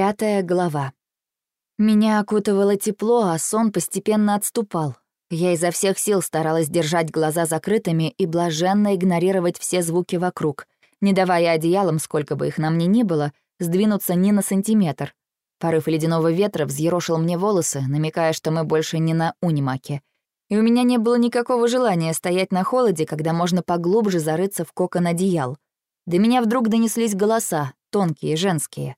Пятая глава. Меня окутывало тепло, а сон постепенно отступал. Я изо всех сил старалась держать глаза закрытыми и блаженно игнорировать все звуки вокруг, не давая одеялам, сколько бы их на мне ни было, сдвинуться ни на сантиметр. Порыв ледяного ветра взъерошил мне волосы, намекая, что мы больше не на унимаке. И у меня не было никакого желания стоять на холоде, когда можно поглубже зарыться в кокон одеял. До меня вдруг донеслись голоса, тонкие, женские.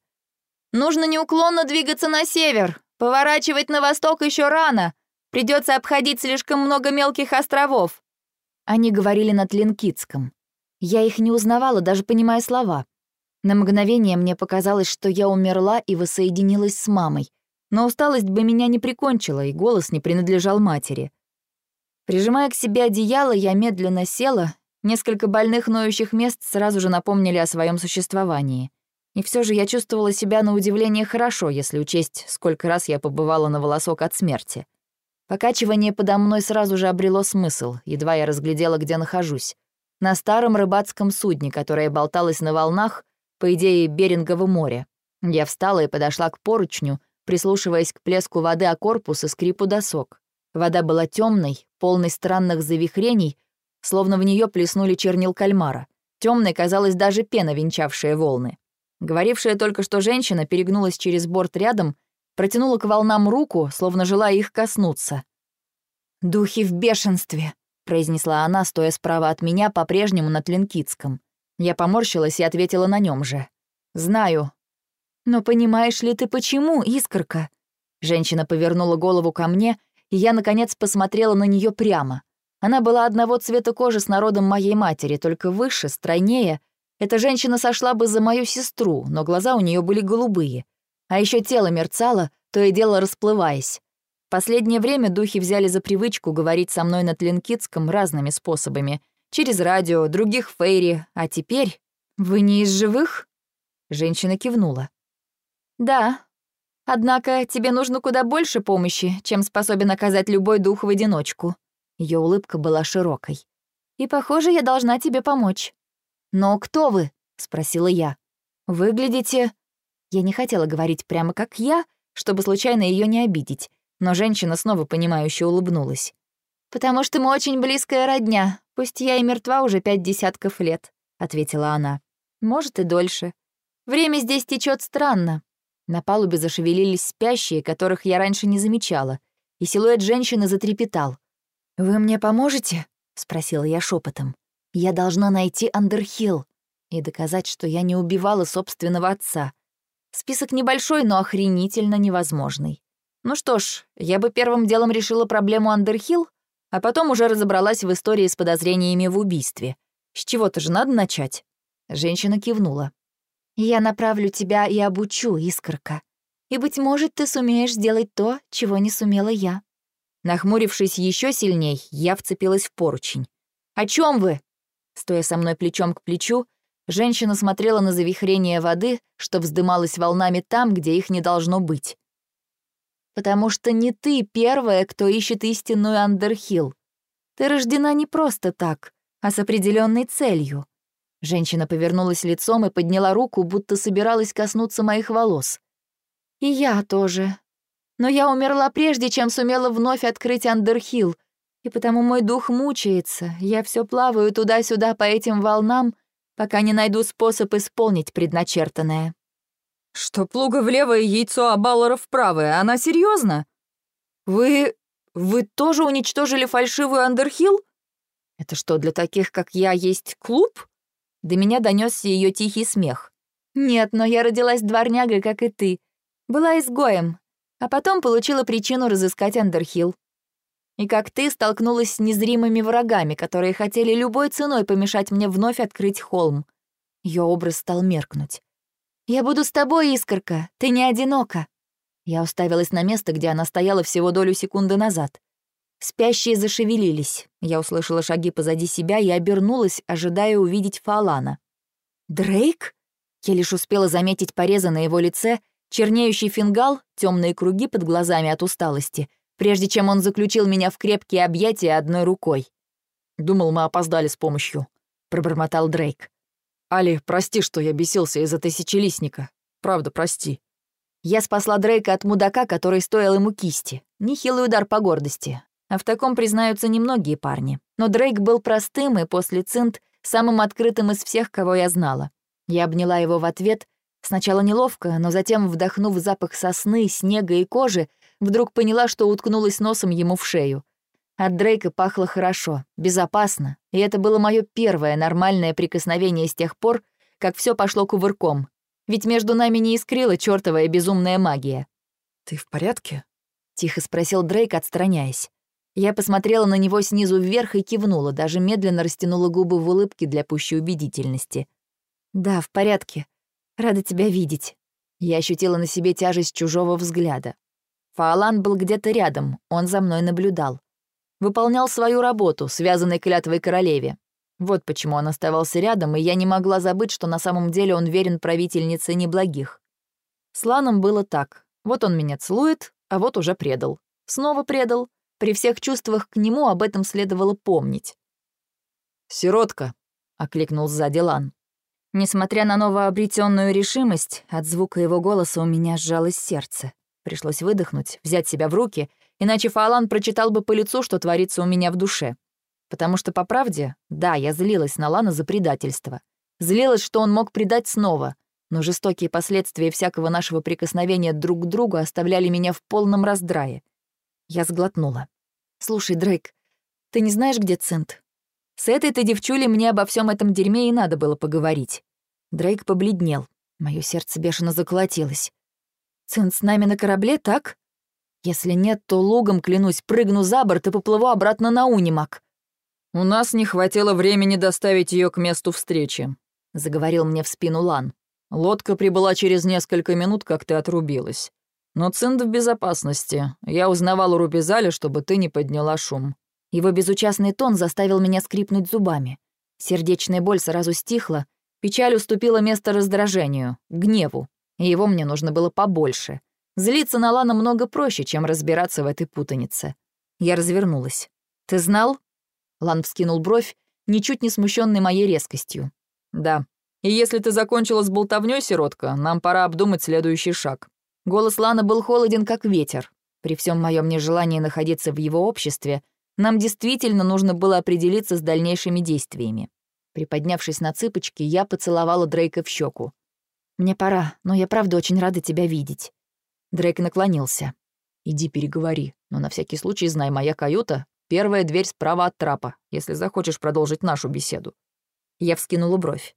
Нужно неуклонно двигаться на север. Поворачивать на восток еще рано. Придется обходить слишком много мелких островов». Они говорили на тлинкитском. Я их не узнавала, даже понимая слова. На мгновение мне показалось, что я умерла и воссоединилась с мамой. Но усталость бы меня не прикончила, и голос не принадлежал матери. Прижимая к себе одеяло, я медленно села. Несколько больных ноющих мест сразу же напомнили о своем существовании. И все же я чувствовала себя на удивление хорошо, если учесть, сколько раз я побывала на волосок от смерти. Покачивание подо мной сразу же обрело смысл, едва я разглядела, где нахожусь. На старом рыбацком судне, которое болталось на волнах, по идее, Берингово море. Я встала и подошла к поручню, прислушиваясь к плеску воды о корпус и скрипу досок. Вода была темной, полной странных завихрений, словно в нее плеснули чернил кальмара. Темной казалась даже пена, венчавшая волны. Говорившая только что женщина перегнулась через борт рядом, протянула к волнам руку, словно желая их коснуться. «Духи в бешенстве», — произнесла она, стоя справа от меня, по-прежнему на Тлинкитском. Я поморщилась и ответила на нем же. «Знаю». «Но понимаешь ли ты, почему, Искорка?» Женщина повернула голову ко мне, и я, наконец, посмотрела на нее прямо. Она была одного цвета кожи с народом моей матери, только выше, стройнее эта женщина сошла бы за мою сестру, но глаза у нее были голубые. А еще тело мерцало, то и дело расплываясь. Последнее время духи взяли за привычку говорить со мной на Тлинкитском разными способами. Через радио, других фейри, а теперь... «Вы не из живых?» Женщина кивнула. «Да. Однако тебе нужно куда больше помощи, чем способен оказать любой дух в одиночку». Ее улыбка была широкой. «И, похоже, я должна тебе помочь». «Но кто вы?» — спросила я. «Выглядите...» Я не хотела говорить прямо как я, чтобы случайно ее не обидеть, но женщина снова понимающе улыбнулась. «Потому что мы очень близкая родня, пусть я и мертва уже пять десятков лет», — ответила она. «Может, и дольше. Время здесь течет странно». На палубе зашевелились спящие, которых я раньше не замечала, и силуэт женщины затрепетал. «Вы мне поможете?» — спросила я шепотом. Я должна найти Андерхилл и доказать, что я не убивала собственного отца. Список небольшой, но охренительно невозможный. Ну что ж, я бы первым делом решила проблему Андерхилл, а потом уже разобралась в истории с подозрениями в убийстве. С чего-то же надо начать. Женщина кивнула. «Я направлю тебя и обучу, Искорка. И, быть может, ты сумеешь сделать то, чего не сумела я». Нахмурившись еще сильней, я вцепилась в поручень. «О чем вы?» Стоя со мной плечом к плечу, женщина смотрела на завихрение воды, что вздымалось волнами там, где их не должно быть. «Потому что не ты первая, кто ищет истинную Андерхилл. Ты рождена не просто так, а с определенной целью». Женщина повернулась лицом и подняла руку, будто собиралась коснуться моих волос. «И я тоже. Но я умерла прежде, чем сумела вновь открыть Андерхилл, и потому мой дух мучается, я все плаваю туда-сюда по этим волнам, пока не найду способ исполнить предначертанное. Что плуга влево и яйцо, а Баллара вправо, она серьезно? Вы... вы тоже уничтожили фальшивую Андерхилл? Это что, для таких, как я, есть клуб? До меня донесся ее тихий смех. Нет, но я родилась дворнягой, как и ты. Была изгоем, а потом получила причину разыскать Андерхилл и как ты столкнулась с незримыми врагами, которые хотели любой ценой помешать мне вновь открыть холм. Ее образ стал меркнуть. «Я буду с тобой, Искорка, ты не одинока». Я уставилась на место, где она стояла всего долю секунды назад. Спящие зашевелились. Я услышала шаги позади себя и обернулась, ожидая увидеть Фалана. «Дрейк?» Я лишь успела заметить порезы на его лице, чернеющий фингал, темные круги под глазами от усталости — прежде чем он заключил меня в крепкие объятия одной рукой. «Думал, мы опоздали с помощью», — пробормотал Дрейк. «Али, прости, что я бесился из-за тысячелистника. Правда, прости». Я спасла Дрейка от мудака, который стоил ему кисти. Нехилый удар по гордости. А в таком признаются немногие парни. Но Дрейк был простым и после цинт самым открытым из всех, кого я знала. Я обняла его в ответ, сначала неловко, но затем, вдохнув запах сосны, снега и кожи, вдруг поняла, что уткнулась носом ему в шею. От Дрейка пахло хорошо, безопасно, и это было мое первое нормальное прикосновение с тех пор, как все пошло кувырком. Ведь между нами не искрила чертовая безумная магия. «Ты в порядке?» — тихо спросил Дрейк, отстраняясь. Я посмотрела на него снизу вверх и кивнула, даже медленно растянула губы в улыбке для пущей убедительности. «Да, в порядке. Рада тебя видеть». Я ощутила на себе тяжесть чужого взгляда. Фаолан был где-то рядом, он за мной наблюдал. Выполнял свою работу, связанной клятвой королеве. Вот почему он оставался рядом, и я не могла забыть, что на самом деле он верен правительнице неблагих. С Ланом было так. Вот он меня целует, а вот уже предал. Снова предал. При всех чувствах к нему об этом следовало помнить. «Сиротка», — окликнул сзади Лан. Несмотря на новообретенную решимость, от звука его голоса у меня сжалось сердце. Пришлось выдохнуть, взять себя в руки, иначе Фалан прочитал бы по лицу, что творится у меня в душе. Потому что, по правде, да, я злилась на Лана за предательство. Злилась, что он мог предать снова, но жестокие последствия всякого нашего прикосновения друг к другу оставляли меня в полном раздрае. Я сглотнула. «Слушай, Дрейк, ты не знаешь, где Цинт? С этой-то девчулей мне обо всем этом дерьме и надо было поговорить». Дрейк побледнел. Мое сердце бешено заколотилось. «Цинт с нами на корабле, так? Если нет, то лугом, клянусь, прыгну за борт и поплыву обратно на Унимак». «У нас не хватило времени доставить ее к месту встречи», — заговорил мне в спину Лан. «Лодка прибыла через несколько минут, как ты отрубилась. Но Цинд в безопасности. Я узнавал у Рубизаля, чтобы ты не подняла шум». Его безучастный тон заставил меня скрипнуть зубами. Сердечная боль сразу стихла, печаль уступила место раздражению, гневу, его мне нужно было побольше. Злиться на Лана много проще, чем разбираться в этой путанице. Я развернулась. «Ты знал?» Лан вскинул бровь, ничуть не смущенный моей резкостью. «Да. И если ты закончила с болтовнёй, сиротка, нам пора обдумать следующий шаг». Голос Лана был холоден, как ветер. При всем моем нежелании находиться в его обществе, нам действительно нужно было определиться с дальнейшими действиями. Приподнявшись на цыпочки, я поцеловала Дрейка в щеку. «Мне пора, но я правда очень рада тебя видеть». Дрейк наклонился. «Иди переговори, но на всякий случай знай, моя каюта — первая дверь справа от трапа, если захочешь продолжить нашу беседу». Я вскинула бровь.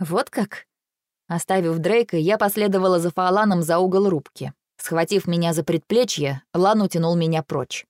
«Вот как?» Оставив Дрейка, я последовала за Фаоланом за угол рубки. Схватив меня за предплечье, Лан утянул меня прочь.